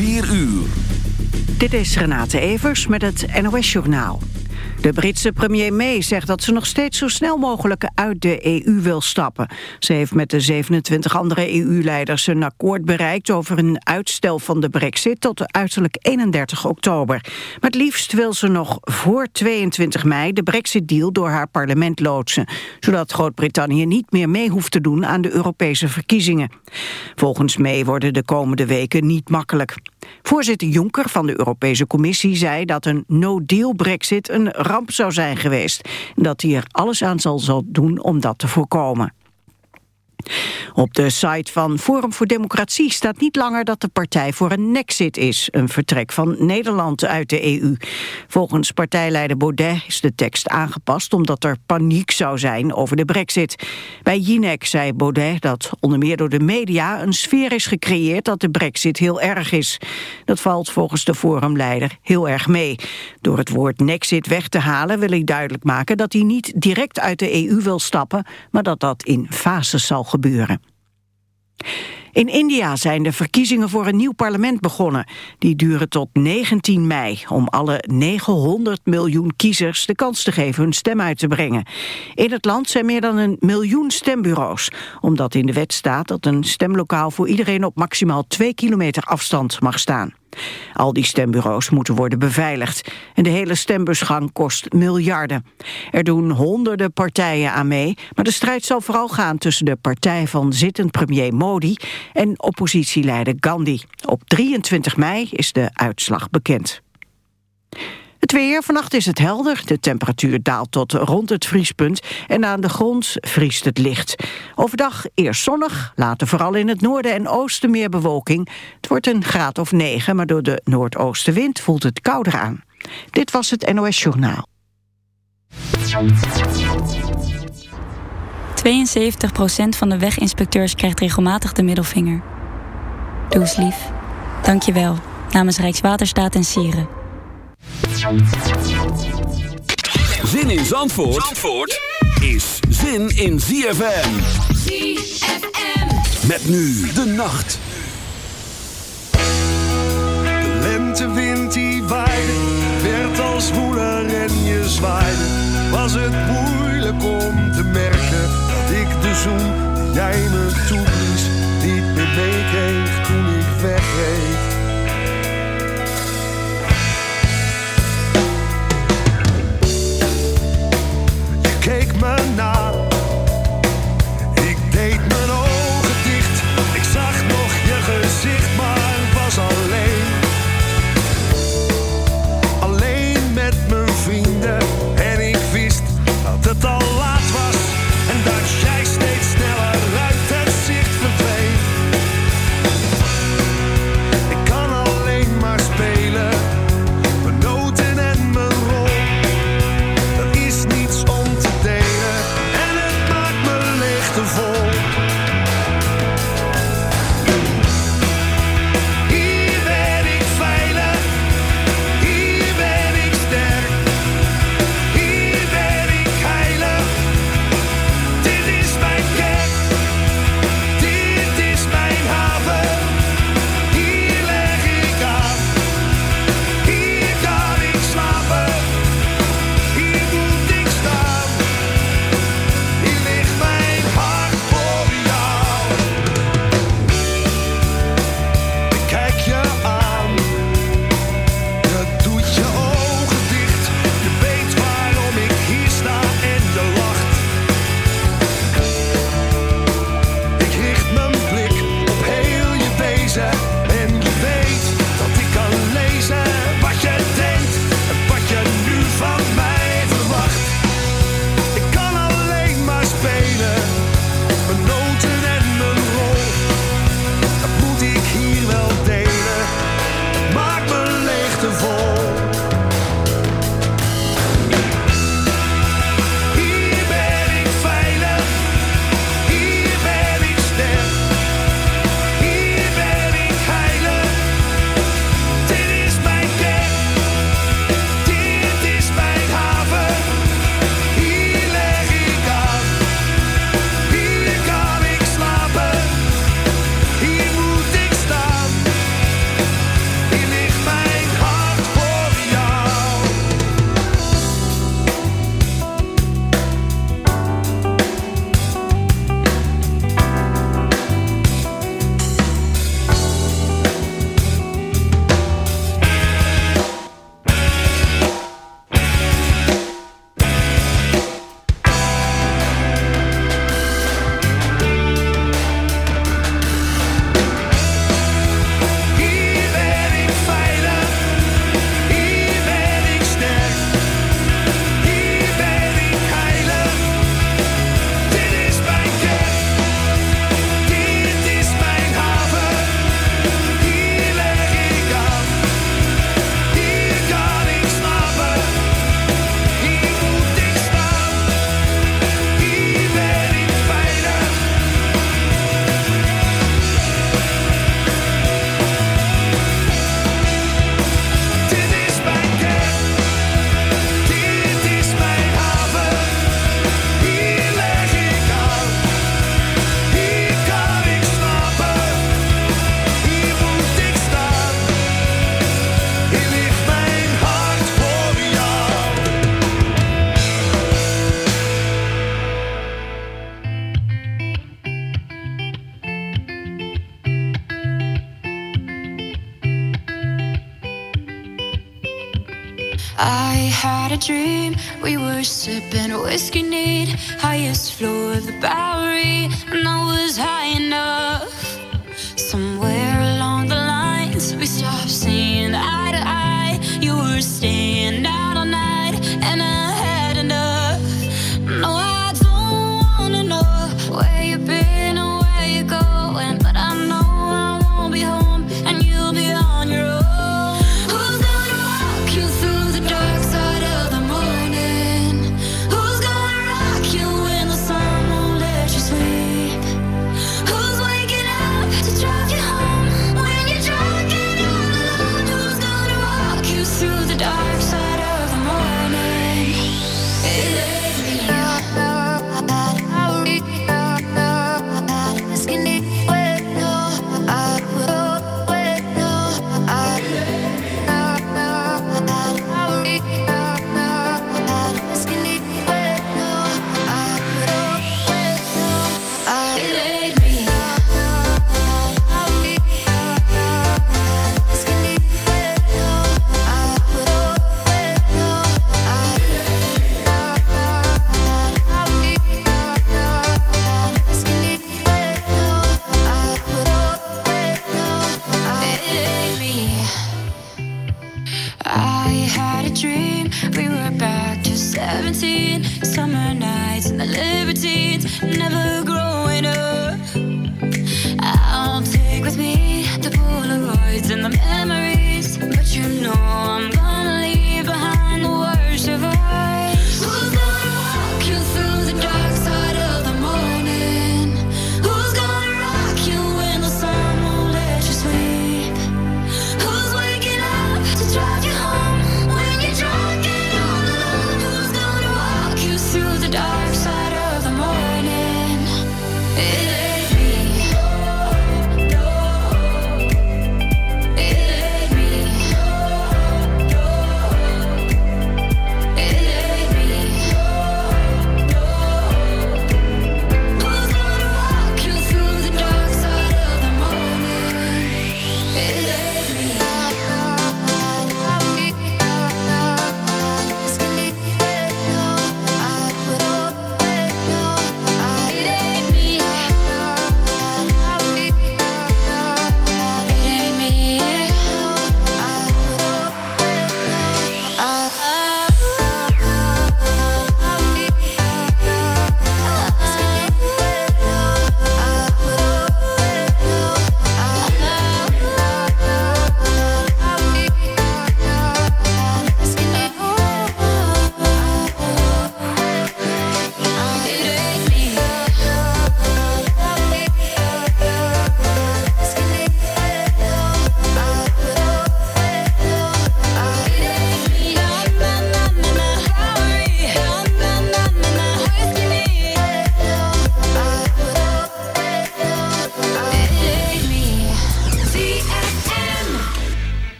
4 uur. Dit is Renate Evers met het NOS Journaal. De Britse premier May zegt dat ze nog steeds zo snel mogelijk uit de EU wil stappen. Ze heeft met de 27 andere EU-leiders een akkoord bereikt over een uitstel van de brexit tot uiterlijk 31 oktober. Maar het liefst wil ze nog voor 22 mei de brexit-deal door haar parlement loodsen, zodat Groot-Brittannië niet meer mee hoeft te doen aan de Europese verkiezingen. Volgens May worden de komende weken niet makkelijk. Voorzitter Juncker van de Europese Commissie zei dat een no-deal brexit een ramp zou zijn geweest. Dat hij er alles aan zal, zal doen om dat te voorkomen. Op de site van Forum voor Democratie staat niet langer dat de partij voor een nexit is, een vertrek van Nederland uit de EU. Volgens partijleider Baudet is de tekst aangepast omdat er paniek zou zijn over de brexit. Bij Jinek zei Baudet dat onder meer door de media een sfeer is gecreëerd dat de brexit heel erg is. Dat valt volgens de forumleider heel erg mee. Door het woord nexit weg te halen wil ik duidelijk maken dat hij niet direct uit de EU wil stappen, maar dat dat in fases zal In India zijn de verkiezingen voor een nieuw parlement begonnen. Die duren tot 19 mei om alle 900 miljoen kiezers de kans te geven hun stem uit te brengen. In het land zijn meer dan een miljoen stembureaus, omdat in de wet staat dat een stemlokaal voor iedereen op maximaal 2 kilometer afstand mag staan. Al die stembureaus moeten worden beveiligd. En de hele stembusgang kost miljarden. Er doen honderden partijen aan mee, maar de strijd zal vooral gaan tussen de partij van zittend premier Modi en oppositieleider Gandhi. Op 23 mei is de uitslag bekend. Het weer, vannacht is het helder. De temperatuur daalt tot rond het vriespunt en aan de grond vriest het licht. Overdag eerst zonnig, later vooral in het noorden en oosten meer bewolking. Het wordt een graad of 9, maar door de noordoostenwind voelt het kouder aan. Dit was het NOS Journaal. 72% van de weginspecteurs krijgt regelmatig de middelvinger. Doe eens lief. Dank je wel. Namens Rijkswaterstaat en Sieren. Zin in Zandvoort, Zandvoort is zin in ZFM. ZFM. Met nu de nacht. De lentewind die waaide, werd als woeler en je zwaaide. Was het moeilijk om te merken dat ik de zoen die jij me toeblies niet meer meekreeg toen ik wegreed.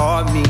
taught me.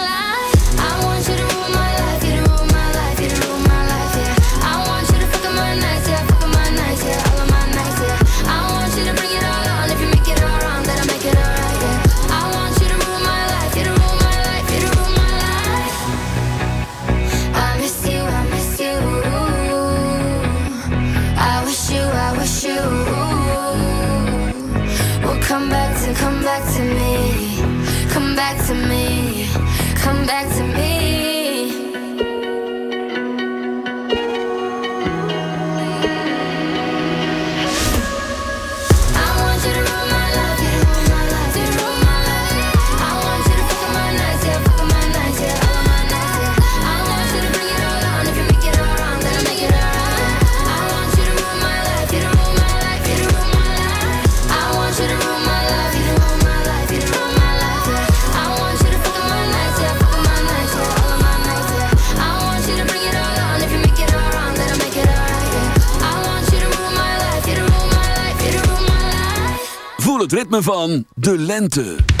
ritme van de lente.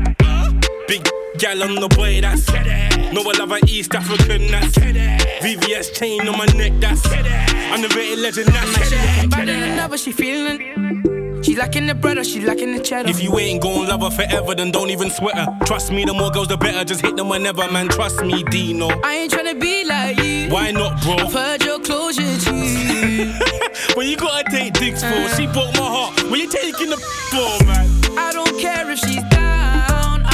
Big gal on the boy, that's No, I love an East African, that's VVS chain on my neck, that's Underrated legend, that's looking better than ever, she feeling. She lacking the bread or she lacking the cheddar. If you ain't gon' love her forever, then don't even sweat her. Trust me, the more girls, the better. Just hit them whenever, man. Trust me, Deno. I ain't tryna be like you. Why not, bro? I've heard your closure, G. when you gotta take dicks for, she broke my heart. When you taking the for, man. I don't care if she's down.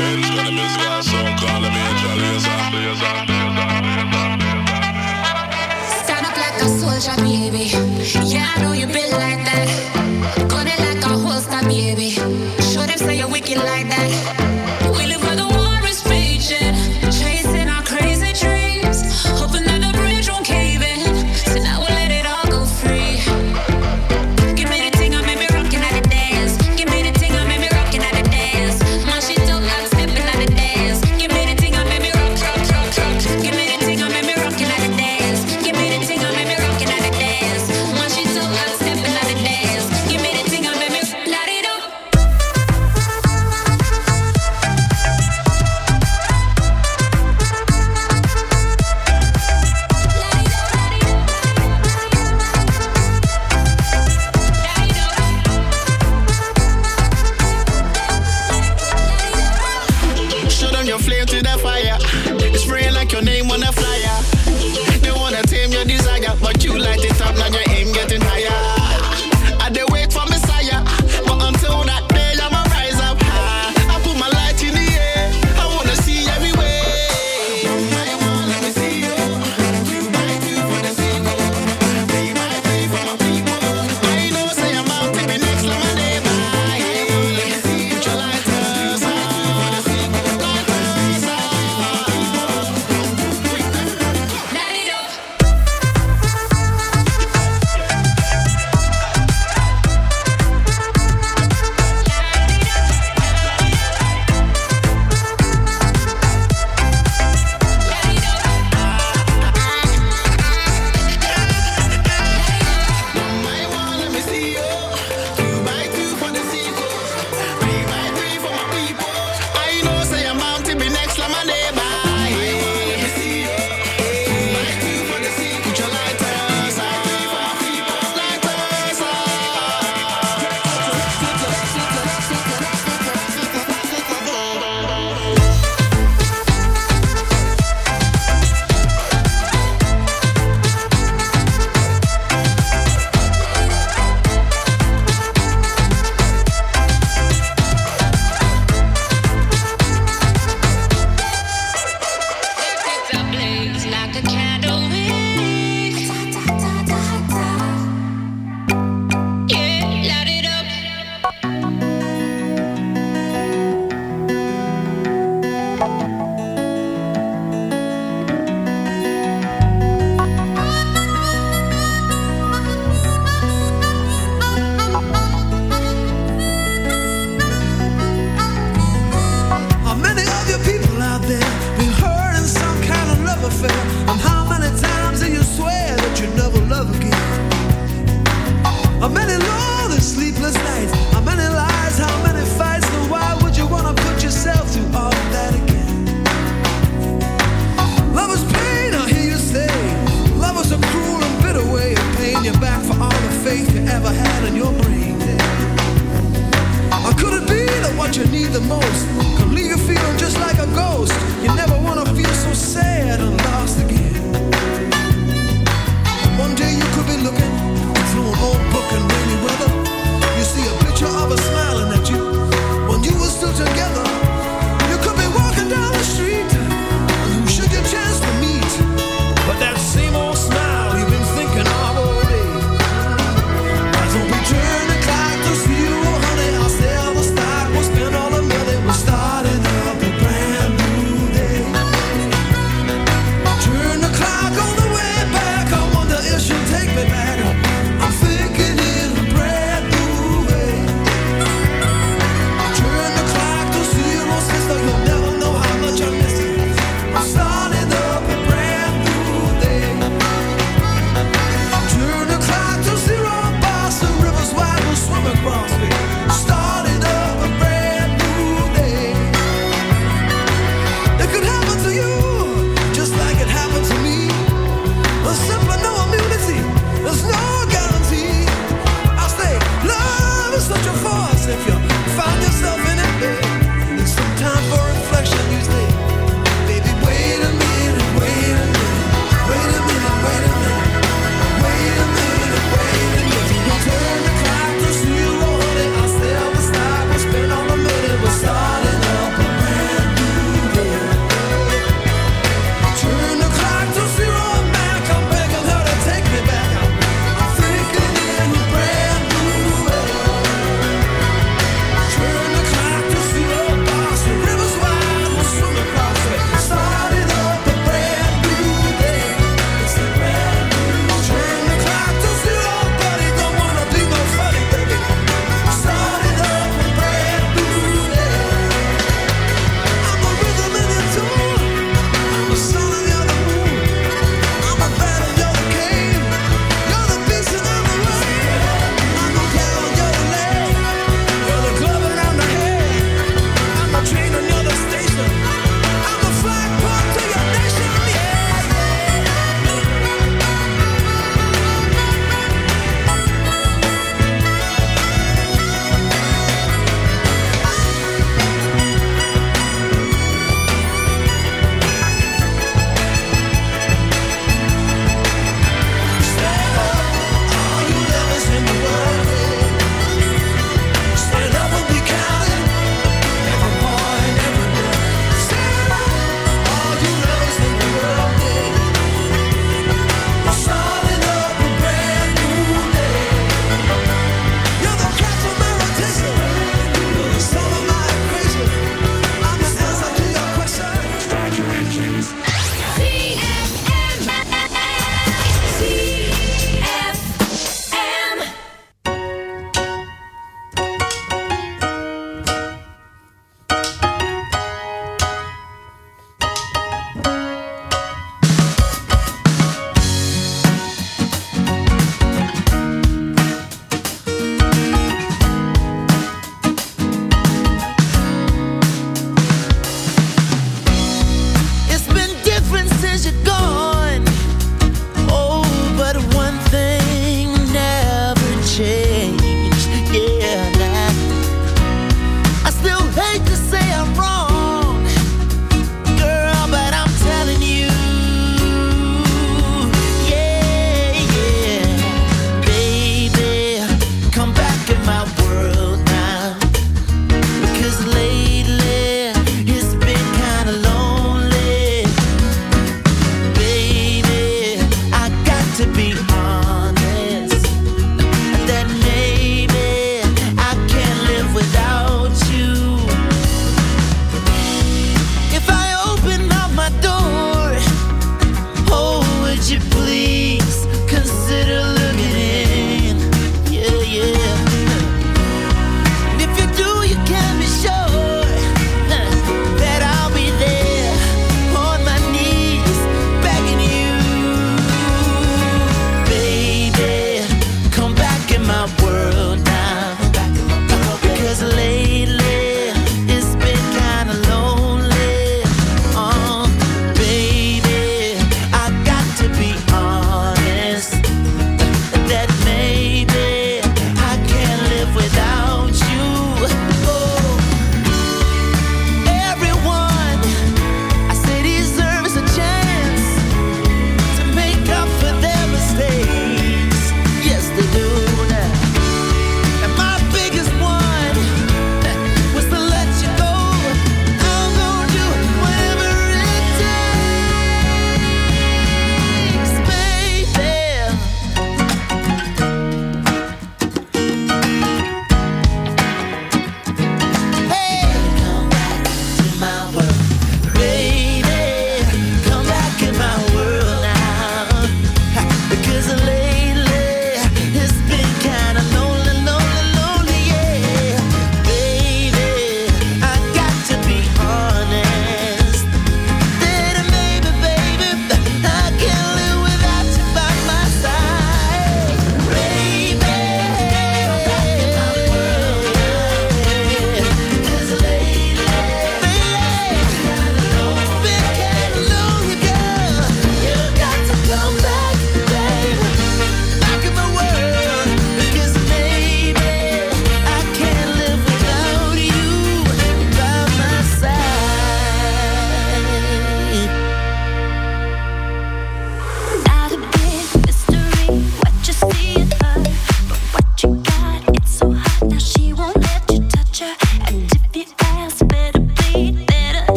I'm. Stand up like a soldier, baby.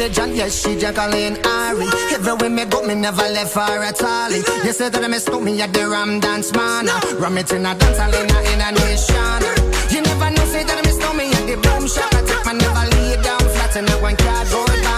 religion, yes, she Jacqueline Ari. Everywhere me go, me never left her at all. You say that I miss me at the Ram Dance Man. Ram it in a dance, I in a nation. You never know, say that I miss me at the Boom Shop. I take my never lay down flat in a one cardboard.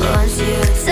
Once you